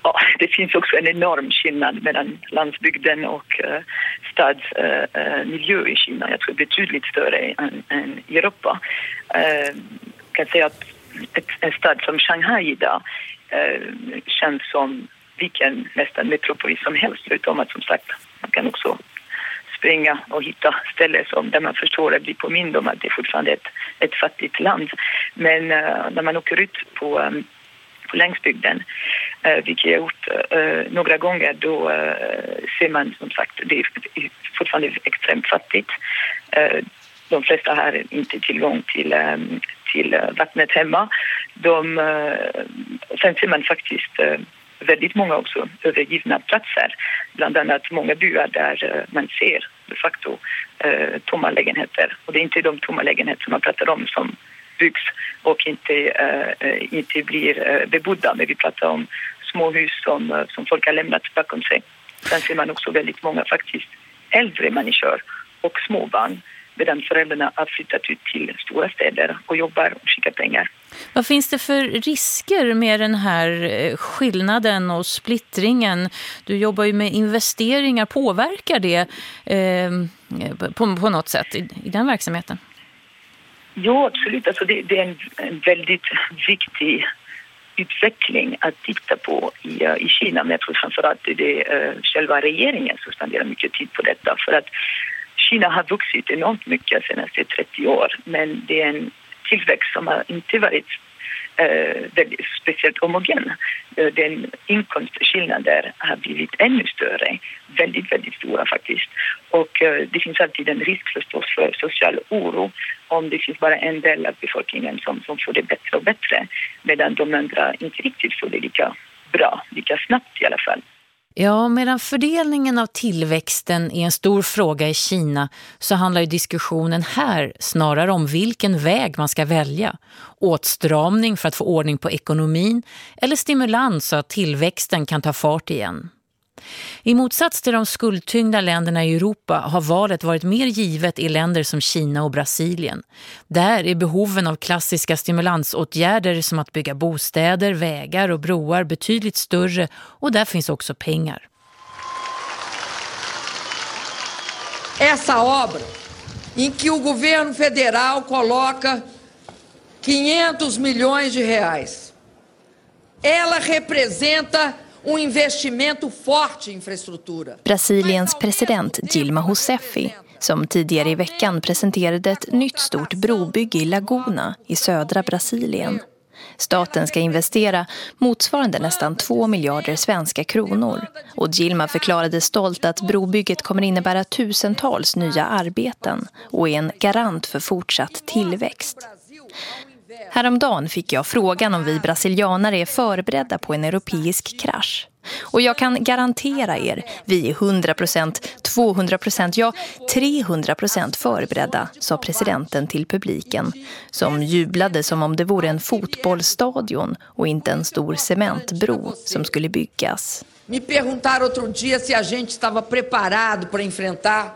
Ja, det finns också en enorm skillnad mellan landsbygden och eh, stadsmiljö eh, eh i Kina. Jag tror betydligt större än, än i Europa. Eh, kan säga att ett, en stad som Shanghai idag eh, känns som vilken nästan metropolis som helst utom att som sagt man kan också springa och hitta ställen som, där man förstår att bli påmind om att det är fortfarande ett, ett fattigt land. Men uh, när man åker ut på, um, på längsbygden, uh, eh, vilket jag gjort uh, några gånger, då uh, ser man som sagt det är fortfarande extremt fattigt. de flesta har inte tillgång till, um, till vattnet hemma. De, sen ser man faktiskt väldigt många också övergivna platser. Bland annat många byar där eh, man ser de facto eh, tomma lägenheter. Och det är inte de tomma lägenheter som man pratar om som byggs och inte, eh, eh inte blir eh, bebodda. Men vi pratar om småhus som, som folk har lämnat bakom sig. Sen ser man också väldigt många faktiskt äldre människor och småbarn medan föräldrarna har flyttat ut till stora städer och jobbar och skickar pengar. Vad finns det för risker med den här eh, skillnaden och splittringen? Du jobbar ju med investeringar. Påverkar det eh, på, på något sätt i, i den verksamheten? Ja, absolut. Alltså det, det är en, en, väldigt viktig utveckling att titta på i, i Kina. Men jag tror framförallt att det är uh, själva regeringen som spenderar mycket tid på detta. För att Kina har vuxit enormt mycket de senaste 30 år men det är en tillväxt som har inte varit eh, väldigt speciellt homogen. Eh, den inkomstskillnader har blivit ännu större, väldigt, väldigt stora faktiskt. Och eh, det finns alltid en risk förstås för social oro om det finns bara en del av befolkningen som, som får det bättre och bättre medan de andra inte riktigt får det lika bra, lika snabbt i alla fall. Ja, medan fördelningen av tillväxten är en stor fråga i Kina så handlar ju diskussionen här snarare om vilken väg man ska välja. Åtstramning för att få ordning på ekonomin eller stimulans så att tillväxten kan ta fart igen. I motsats till de skuldtyngda länderna i Europa har valet varit mer givet i länder som Kina och Brasilien. Där är behoven av klassiska stimulansåtgärder som att bygga bostäder, vägar och broar betydligt större och där finns också pengar. Essa obra, em que o governo federal coloca 500 milhões de reais, ela representa um investimento forte i infrastruktur. Brasiliens president Dilma Rousseff som tidigare i veckan presenterade ett nytt stort brobygge i Laguna i södra Brasilien. Staten ska investera motsvarande nästan 2 miljarder svenska kronor. Och Dilma förklarade stolt att brobygget kommer innebära tusentals nya arbeten och är en garant för fortsatt tillväxt. Häromdagen fick jag frågan om vi brasilianare är förberedda på en europeisk krasch. Och jag kan garantera er, vi är 100%, 200%, ja 300% förberedda, sa presidenten till publiken. Som jublade som om det vore en fotbollsstadion och inte en stor cementbro som skulle byggas. Me perguntaram outro dia se a gente estava preparado para enfrentar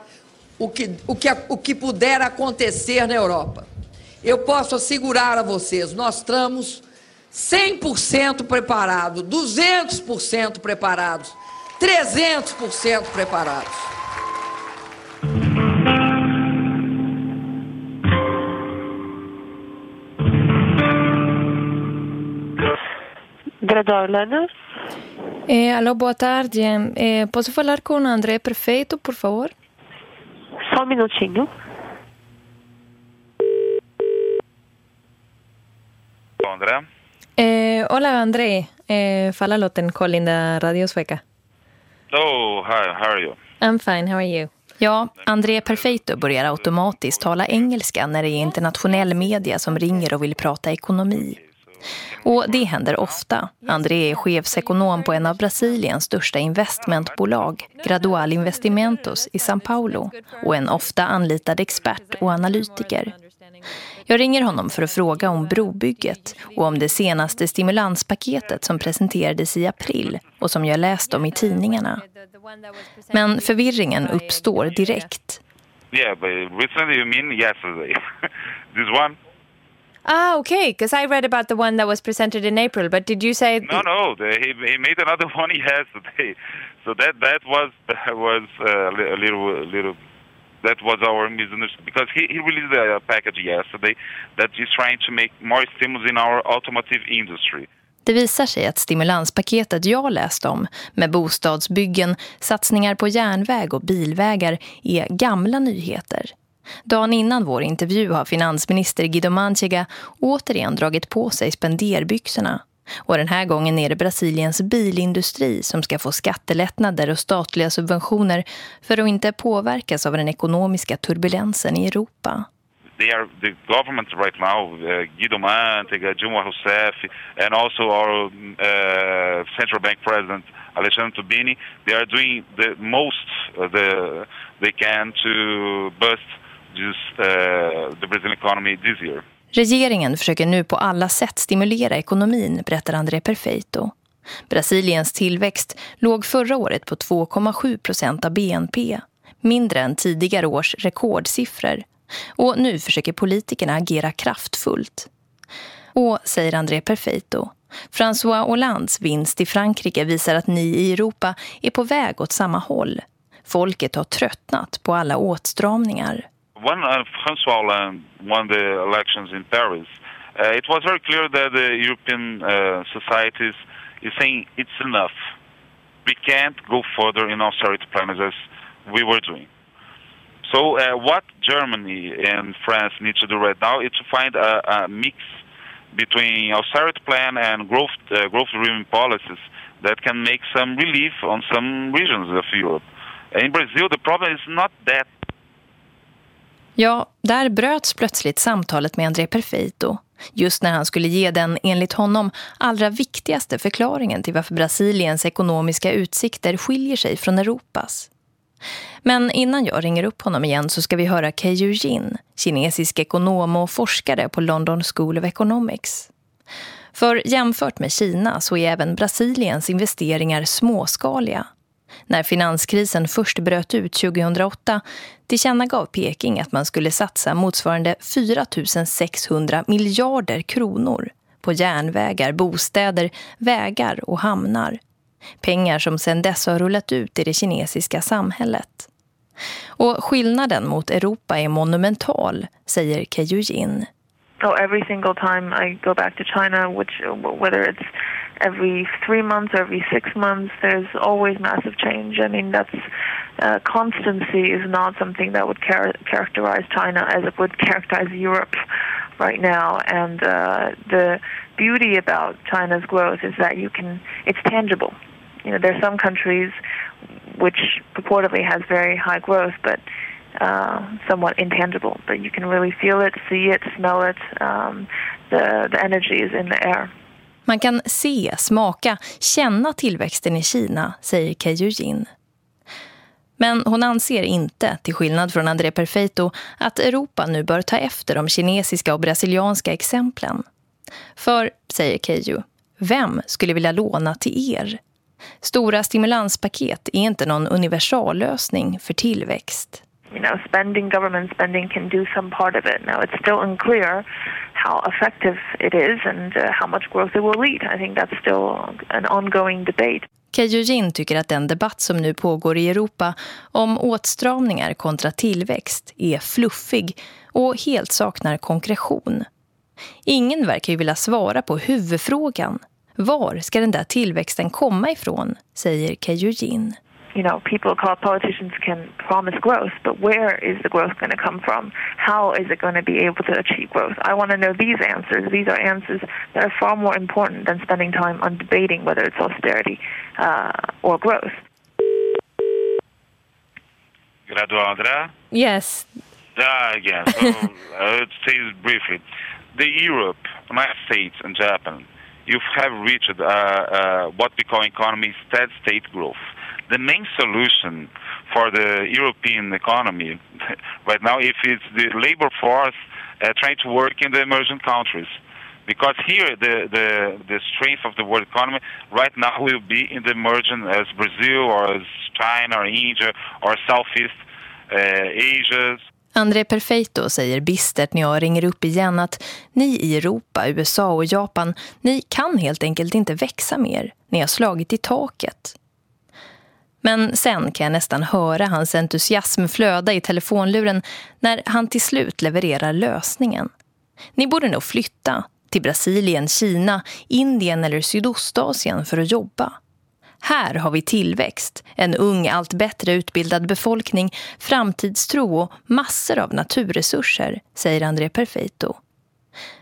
o que, o, que, o que puder acontecer na Europa. Eu posso assegurar a vocês, nós estamos 100% preparados, 200% preparados, 300% preparados. Gradualada. Eh, alô, boa tarde. Eh, posso falar com o André Perfeito, por favor? Só um minutinho. André? Eh, hola, André. Eh, fala Lotten Collin da Radio Sueca. Oh, hi. How are you? I'm fine. How are you? Ja, André Perfeito börjar automatiskt tala engelska när det är internationell media som ringer och vill prata ekonomi. Och det händer ofta. André är chefsekonom på en av Brasiliens största investmentbolag, Gradual Investimentos i São Paulo, och en ofta anlitad expert och analytiker. Jag ringer honom för att fråga om brobygget och om det senaste stimulanspaketet som presenterades i april och som jag läst om i tidningarna. Men förvirringen uppstår direkt. Yeah, but recently you mean yesterday. This one? Ah, okay, because I read about the one that was presented in April, but did you say... No, no, the, he, he made another one yesterday. So that that was was uh, a little little that was our misunderstanding because he, he released a package yesterday that is trying to make more stimulus in our automotive industry. Det visar sig att stimulanspaketet jag läst om med bostadsbyggen, satsningar på järnväg och bilvägar är gamla nyheter. Dagen innan vår intervju har finansminister Guido Manchega återigen dragit på sig spenderbyxorna. Och den här gången är det Brasiliens bilindustri som ska få skattelättnader och statliga subventioner för att inte påverkas av den ekonomiska turbulensen i Europa. They are the government right now, uh, Guido Mantega, Dilma Rousseff, and also our uh, central bank president Alexandre Tubini. They are doing the most uh, the, they can to boost this, uh, the Brazilian economy this year. Regeringen försöker nu på alla sätt stimulera ekonomin, berättar André Perfeito. Brasiliens tillväxt låg förra året på 2,7 procent av BNP, mindre än tidigare års rekordsiffror. Och nu försöker politikerna agera kraftfullt. Och, säger André Perfeito, François Hollands vinst i Frankrike visar att ni i Europa är på väg åt samma håll. Folket har tröttnat på alla åtstramningar. When uh, Francois Hollande won the elections in Paris, uh, it was very clear that the European uh, societies is saying it's enough. We can't go further in austerity plans as we were doing. So uh, what Germany and France need to do right now is to find a, a mix between austerity plan and growth uh, growth driven policies that can make some relief on some regions of Europe. In Brazil, the problem is not that. Ja, där bröts plötsligt samtalet med André Perfeito. Just när han skulle ge den, enligt honom, allra viktigaste förklaringen till varför Brasiliens ekonomiska utsikter skiljer sig från Europas. Men innan jag ringer upp honom igen så ska vi höra Keiyu Jin, kinesisk ekonom och forskare på London School of Economics. För jämfört med Kina så är även Brasiliens investeringar småskaliga. När finanskrisen först bröt ut 2008 tillkännagav Peking att man skulle satsa motsvarande 4 600 miljarder kronor på järnvägar, bostäder, vägar och hamnar. Pengar som sedan dess har rullat ut i det kinesiska samhället. Och skillnaden mot Europa är monumental, säger Keiyu Jin. Oh, every single time I go back to China, which whether it's every three months every six months, there's always massive change. I mean, that's uh, constancy is not something that would char characterize China as it would characterize Europe right now. And uh, the beauty about China's growth is that you can, it's tangible. You know, there are some countries which purportedly has very high growth, but uh, somewhat intangible. But you can really feel it, see it, smell it. Um, the the energy is in the air. Man kan se, smaka, känna tillväxten i Kina, säger Keiyu Jin. Men hon anser inte, till skillnad från André Perfeito, att Europa nu bör ta efter de kinesiska och brasilianska exemplen. För, säger Keiju, vem skulle vilja låna till er? Stora stimulanspaket är inte någon universallösning för tillväxt. You know, spending, government spending can do some part of it. Now, it's still unclear how effective it is and uh, how much growth it will lead. I think that's still an ongoing debate. Keijo Jin tycker att den debatt som nu pågår i Europa om åtstramningar kontra tillväxt är fluffig och helt saknar konkretion. Ingen verkar ju vilja svara på huvudfrågan. Var ska den där tillväxten komma ifrån, säger Keijo Jin. You know, people call politicians can promise growth, but where is the growth going to come from? How is it going to be able to achieve growth? I want to know these answers. These are answers that are far more important than spending time on debating whether it's austerity uh, or growth. Gradual Andrea? Yes. Uh, again, so uh, say it briefly. The Europe, United States, and Japan, you have reached uh, uh, what we call economy steady state growth the main solution for the European economy right now, if it's the labor force uh, trying to work in the emerging countries. Because here, the, the, the strength of the world economy right now will be in the emerging as Brazil or as China or India or Southeast uh, Asia. André Perfeito säger bistert när jag ringer upp igen att ni i Europa, USA och Japan, ni kan helt enkelt inte växa mer. Ni har slagit i taket. Men sen kan jag nästan höra hans entusiasm flöda i telefonluren när han till slut levererar lösningen. Ni borde nog flytta till Brasilien, Kina, Indien eller Sydostasien för att jobba. Här har vi tillväxt, en ung, allt bättre utbildad befolkning, framtidstro och massor av naturresurser, säger André Perfeito.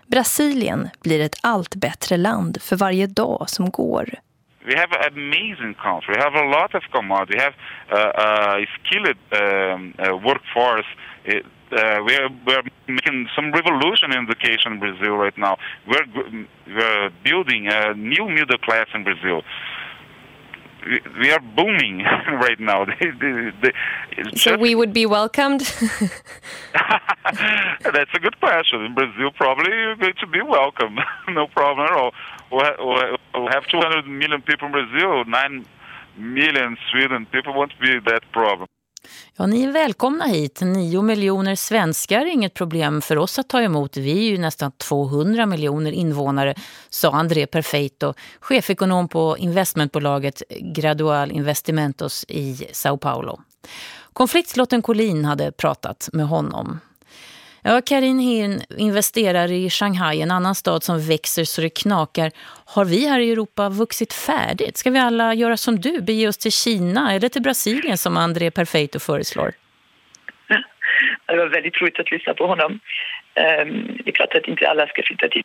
Brasilien blir ett allt bättre land för varje dag som går. We have an amazing country. We have a lot of commodities. We have uh, a skilled um, uh, workforce. It, uh, we are we are making some revolution in education in Brazil right now. We're we're building a new middle class in Brazil. We, we are booming right now. so we would be welcomed. That's a good question. In Brazil, probably you're going to be welcome. no problem at all. We have 200 million people in Brazil, 9 million Sweden. People won't be that problem. Ja, ni är välkomna hit. 9 miljoner svenskar är inget problem för oss att ta emot. Vi är ju nästan 200 miljoner invånare, sa André Perfeito, chefekonom på investmentbolaget Gradual Investimentos i Sao Paulo. Konfliktslotten Collin hade pratat med honom. Ja, Karin Hirn investerar i Shanghai, en annan stad som växer så det knakar. Har vi här i Europa vuxit färdigt? Ska vi alla göra som du, bege oss till Kina eller till Brasilien som André Perfeito föreslår? Det var väldigt roligt att lyssna på honom. Ehm, det är klart att inte alla ska flytta till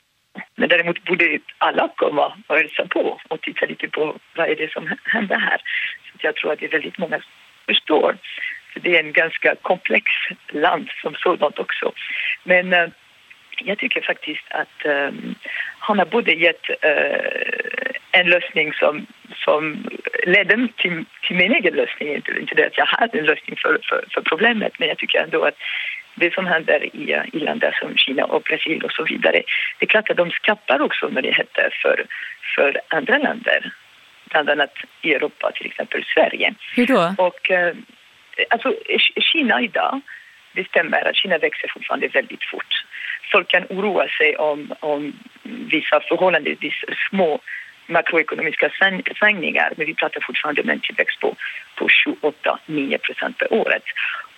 Men däremot borde alla komma och hälsa på och titta lite på vad är det som händer här. Så jag tror att det är väldigt många som förstår. Det är en ganska komplex land som sådant också. Men uh, jag tycker faktiskt att um, han har både gett uh, en lösning som, som ledde till, till min egen lösning. Inte, inte det att jag hade en lösning för, för, för problemet, men jag tycker ändå att det som händer i, i länder som Kina och Brasilien och så vidare. Det är klart att de skapar också möjligheter för, för andra länder, bland annat i Europa, till exempel Sverige. Hur då? Och, eh, Alltså, Kina idag, det stämmer att Kina växer fortfarande väldigt fort. Folk kan oroa sig om, om vissa förhållandevis små makroekonomiska svängningar, men vi pratar fortfarande om en tillväxt på, på 28-9 procent per året.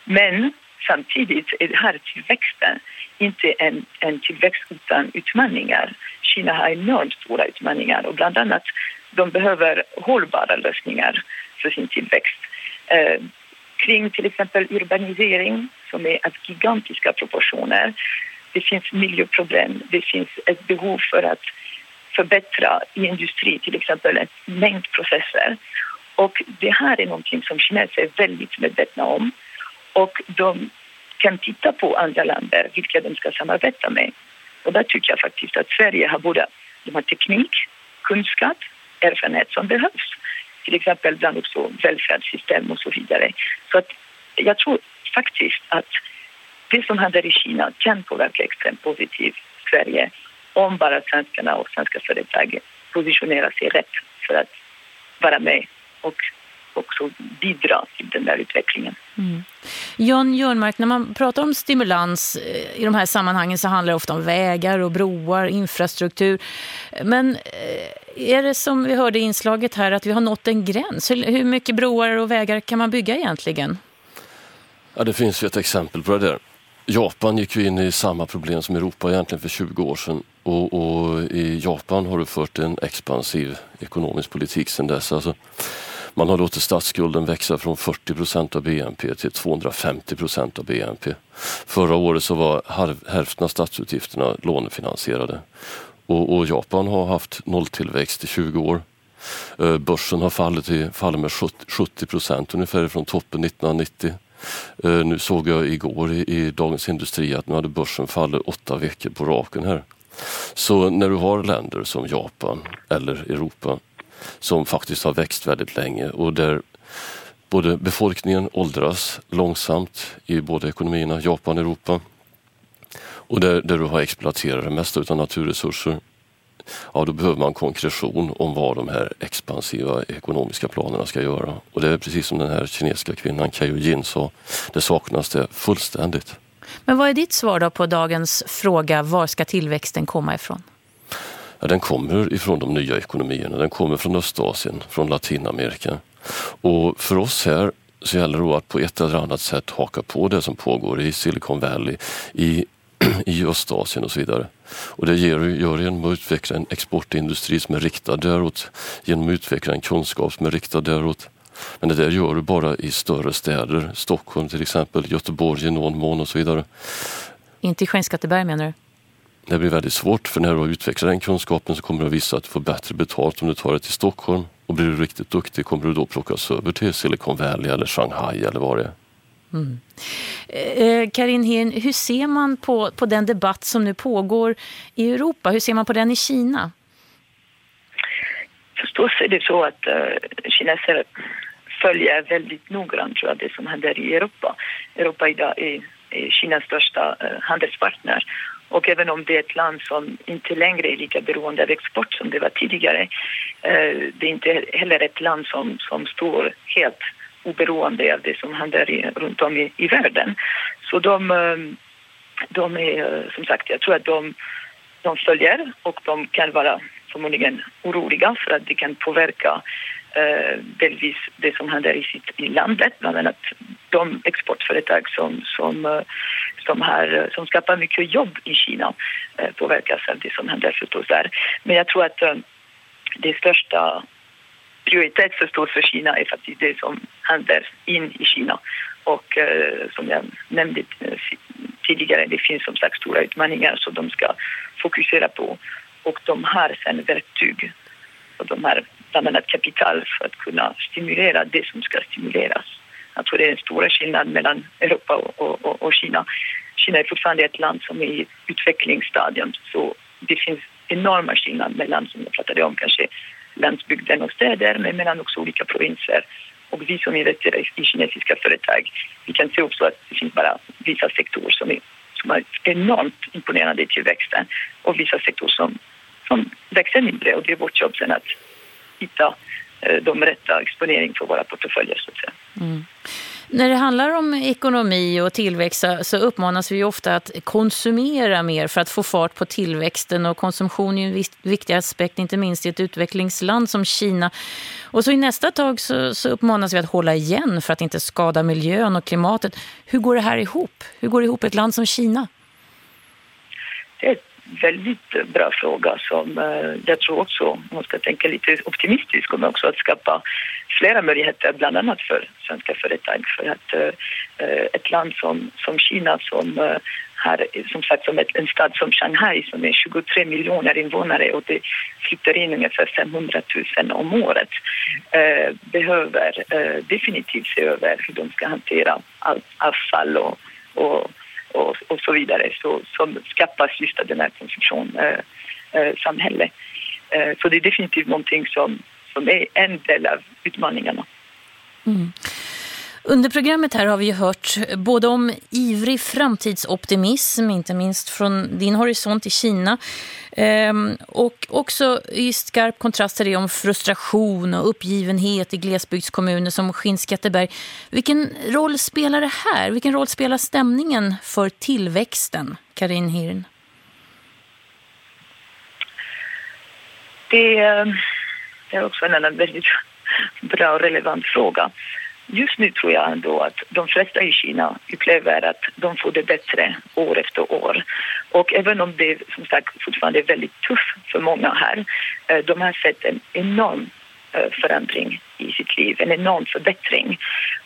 Men Samtidigt är det här tillväxten inte en, en tillväxt utan utmaningar. Kina har enormt stora utmaningar och bland annat de behöver hållbara lösningar för sin tillväxt. Eh, Kring till exempel urbanisering som är av gigantiska proportioner. Det finns miljöproblem, det finns ett behov för att förbättra i industri till exempel en mängd processer. Och det här är någonting som kineser är väldigt medvetna om och de kan titta på andra länder vilka de ska samarbeta med. Och där tycker jag faktiskt att Sverige har både de har teknik, kunskap, erfarenhet som behövs. Till exempel bland också välfärdssystem och så vidare. Så att jag tror faktiskt att det som händer i Kina kan påverka extremt positivt Sverige om bara svenskarna och svenska företag positionerar sig rätt för att vara med och också bidra till den där utvecklingen. Mm. Jan Jörnmark, när man pratar om stimulans eh, i de här sammanhangen så handlar det ofta om vägar och broar, infrastruktur. Men eh, är det som vi hörde i inslaget här att vi har nått en gräns? Hur mycket broar och vägar kan man bygga egentligen? Ja, det finns ju ett exempel på det där. Japan gick ju in i samma problem som Europa egentligen för 20 år sedan och, och i Japan har du fört en expansiv ekonomisk politik sedan dess. Alltså, man har låtit statsskulden växa från 40 procent av BNP till 250 procent av BNP. Förra året så var hälften av statsutgifterna lånefinansierade. Och, och Japan har haft nolltillväxt i 20 år. Eh, börsen har fallit, i, fallit med 70 procent ungefär från toppen 1990. Eh, nu såg jag igår i, i Dagens Industri att nu hade börsen fallit åtta veckor på raken här. Så när du har länder som Japan eller Europa som faktiskt har växt väldigt länge och där både befolkningen åldras långsamt i båda ekonomierna, Japan och Europa. Och där, där du har exploaterat det mesta av naturresurser. Ja, då behöver man konkretion om vad de här expansiva ekonomiska planerna ska göra. Och det är precis som den här kinesiska kvinnan Kaiyo Jin sa, det saknas det fullständigt. Men vad är ditt svar då på dagens fråga, var ska tillväxten komma ifrån? Ja, den kommer ifrån de nya ekonomierna, den kommer från Östasien, från Latinamerika. Och för oss här så gäller det att på ett eller annat sätt haka på det som pågår i Silicon Valley, i, i Östasien och så vidare. Och det gör, gör genom att utveckla en exportindustri som är riktad däråt, genom att utveckla en kunskap som är riktad däråt. Men det där gör du bara i större städer, Stockholm till exempel, Göteborg i någon mån och så vidare. Inte i Skinnskatteberg menar du? Det blir väldigt svårt för när du har utvecklat den kunskapen så kommer du att visa att du får bättre betalt om du tar det till Stockholm. Och blir du riktigt duktig kommer du då plockas över till Silicon Valley eller Shanghai eller vad det är. Mm. Eh, Karin Hirn, hur ser man på, på den debatt som nu pågår i Europa? Hur ser man på den i Kina? Förstås är det så att uh, kineser följer väldigt noggrant tror jag, det som händer i Europa. Europa idag är, är Kinas största uh, handelspartner och även om det är ett land som inte längre är lika beroende av export som det var tidigare, eh, det är inte heller ett land som, som står helt oberoende av det som händer i, runt om i, i världen. Så de, eh, de är, eh, som sagt, jag tror att de, de följer och de kan vara förmodligen oroliga för att det kan påverka eh, delvis det som händer i, sitt, i landet, bland annat de exportföretag som, som, eh, som, har, eh, som skapar mycket jobb i Kina eh, påverkas av det som händer förstås där. Men jag tror att det största prioritet förstås för Kina är faktiskt det som händer in i Kina. Och eh, som jag nämnde tidigare, det finns som sagt stora utmaningar som de ska fokusera på och de har sen verktyg och de har bland annat kapital för att kunna stimulera det som ska stimuleras. Jag tror det är en stora skillnad mellan Europa och, och, och Kina. Kina är fortfarande ett land som är i utvecklingsstadium så det finns enorma skillnader mellan, som jag pratade om, kanske landsbygden och städer men mellan också olika provinser. Och vi som investerar i kinesiska företag, vi kan se också att det finns bara vissa sektorer som är, som har enormt imponerande tillväxten och vissa sektorer som, som växer mindre och det är vårt jobb sen att hitta de rätta exponering för våra portföljer så att säga. Mm. När det handlar om ekonomi och tillväxt så uppmanas vi ofta att konsumera mer för att få fart på tillväxten och konsumtion är en viktig aspekt inte minst i ett utvecklingsland som Kina. Och så i nästa tag så, så uppmanas vi att hålla igen för att inte skada miljön och klimatet. Hur går det här ihop? Hur går det ihop ett land som Kina? Det är väldigt bra fråga som eh, jag tror också, om man ska tänka lite optimistiskt, kommer också att skapa flera möjligheter, bland annat för svenska företag. För att eh, eh, ett land som, som Kina som har som sagt som ett, en stad som Shanghai som är 23 miljoner invånare och det flyttar in ungefär 500 000 om året behöver definitivt se över hur de ska hantera allt avfall och, och och, och så vidare så, som skapas just av den här konsumtionssamhället. Eh, eh, eh, så det är definitivt någonting som, som är en del av utmaningarna. Mm. Under programmet här har vi hört både om ivrig framtidsoptimism, inte minst från din horisont i Kina, ehm, och också i skarp kontrast till det om frustration och uppgivenhet i glesbygdskommuner som Skinnskatteberg. Vilken roll spelar det här? Vilken roll spelar stämningen för tillväxten, Karin Hirn? Det, eh, är också en väldigt bra och relevant fråga just nu tror jag ändå att de flesta i Kina upplever att de får det bättre år efter år. Och även om det som sagt fortfarande är väldigt tufft för många här, eh, de har sett en enorm eh, förändring i sitt liv, en enorm förbättring.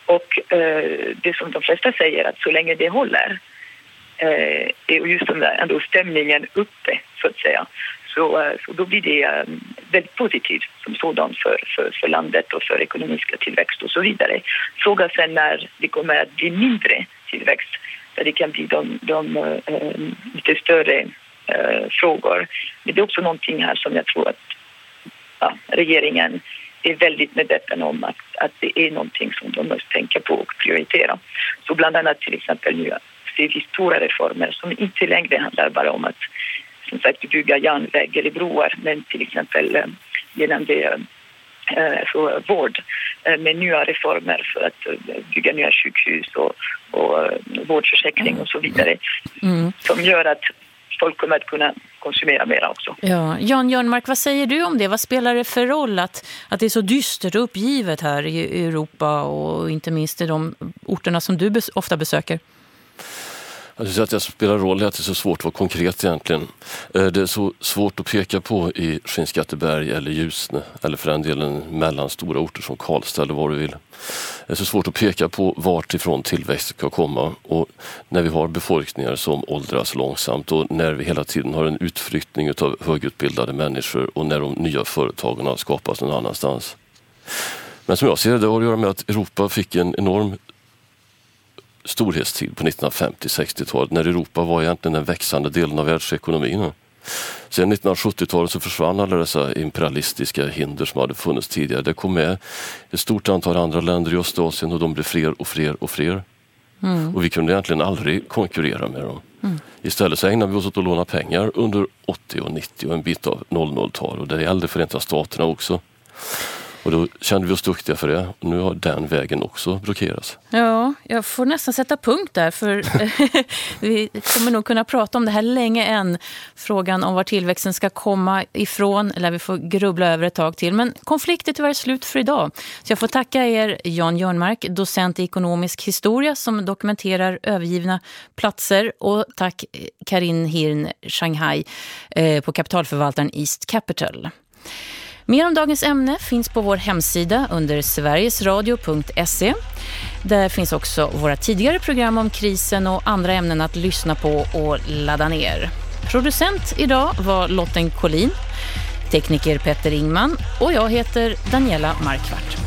Och eh, det som de flesta säger att så länge det håller är just den där ändå stämningen uppe så att säga så, eh, så då blir det eh, väldigt positivt som sådant för, för, för landet och för ekonomiska tillväxt och så vidare. Frågan sen när det kommer att bli mindre tillväxt, där det kan bli de, de äh, lite större äh, frågor. Men det är också någonting här som jag tror att ja, regeringen är väldigt medveten om att, att det är någonting som de måste tänka på och prioritera. Så bland annat till exempel nu ser vi stora reformer som inte längre handlar bara om att som sagt bygga järnväg eller broar men till exempel eh, genom det eh, så vård eh, med nya reformer för att bygga nya sjukhus och, och vårdförsäkring och så vidare mm. som gör att folk kommer att kunna konsumera mer också. Ja. Jan Jörnmark, vad säger du om det? Vad spelar det för roll att, att det är så dystert och uppgivet här i Europa och inte minst i de orterna som du ofta besöker? Alltså, jag tycker att det spelar roll att det är så svårt att vara konkret egentligen. Eh, det är så svårt att peka på i Skinnskatteberg eller Ljusne eller för den delen mellan stora orter som Karlstad eller vad du vill. Det är så svårt att peka på vart ifrån tillväxt ska komma och när vi har befolkningar som åldras långsamt och när vi hela tiden har en utflyttning av högutbildade människor och när de nya företagen har skapats någon annanstans. Men som jag ser det, det har att göra med att Europa fick en enorm storhetstid på 1950-60-talet när Europa var egentligen den växande delen av världsekonomin. Sen 1970-talet så försvann alla dessa imperialistiska hinder som hade funnits tidigare. Det kom med ett stort antal andra länder i Östasien och de blev fler och fler och fler. Mm. Och vi kunde egentligen aldrig konkurrera med dem. Mm. Istället så ägnade vi oss åt att låna pengar under 80 och 90 och en bit av 00-tal och det gällde Förenta Staterna också. Och då kände vi oss duktiga för det. Nu har den vägen också blockerats. Ja, jag får nästan sätta punkt där. För vi kommer nog kunna prata om det här länge än. Frågan om var tillväxten ska komma ifrån. Eller vi får grubbla över ett tag till. Men konflikt är tyvärr slut för idag. Så jag får tacka er Jan Jörnmark, docent i ekonomisk historia som dokumenterar övergivna platser. Och tack Karin Hirn Shanghai eh, på kapitalförvaltaren East Capital. Mer om dagens ämne finns på vår hemsida under sverigesradio.se. Där finns också våra tidigare program om krisen och andra ämnen att lyssna på och ladda ner. Producent idag var Lotten Collin, tekniker Petter Ingman och jag heter Daniela Markvart.